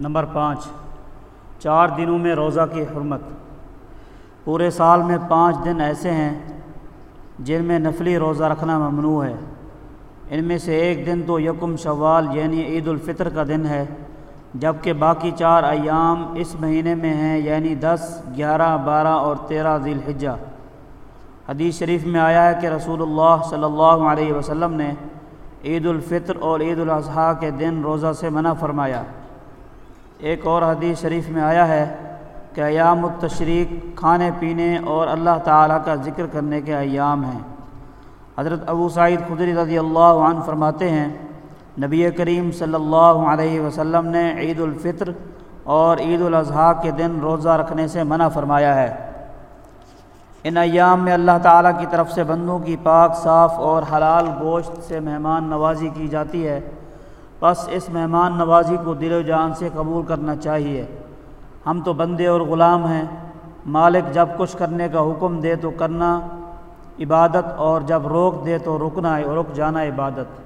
Number پانچ، چار دنوں میں روزہ کی حرمت۔ پورے سال میں پانچ دن ایسے ہیں جن میں نفلی روزہ رکھنا ممنوع ہے۔ ان میں سے ایک دن تو یکم شوال یعنی عید الفطر کا دن ہے، جبکہ باقی چار ایام اس مہینے میں ہیں یعنی دس، گیارہ، بارہ اور تیرہ ذی الحجہ حدیث شریف میں آیا ہے کہ رسول اللہ صلی اللہ علیہ وسلم نے عید الفطر اور عید الاضحیٰ کے دن روزہ سے منع فرمایا۔ ایک اور حدیث شریف میں آیا ہے کہ ایام التشریق کھانے پینے اور اللہ تعالیٰ کا ذکر کرنے کے ایام ہیں۔ حضرت ابو سعید خدری رضی اللہ عنہ فرماتے ہیں، نبی کریم صلی اللہ علیہ وسلم نے عید الفطر اور عید الاضحیٰ کے دن روزہ رکھنے سے منع فرمایا ہے۔ ان ایام میں اللہ تعالیٰ کی طرف سے بندوں کی پاک، صاف اور حلال گوشت سے مہمان نوازی کی جاتی ہے۔ بس اس مہمان نوازی کو دل و جان سے قبول کرنا چاہیے۔ ہم تو بندے اور غلام ہیں، مالک جب کچھ کرنے کا حکم دے تو کرنا عبادت اور جب روک دے تو رکنا رک جانا عبادت۔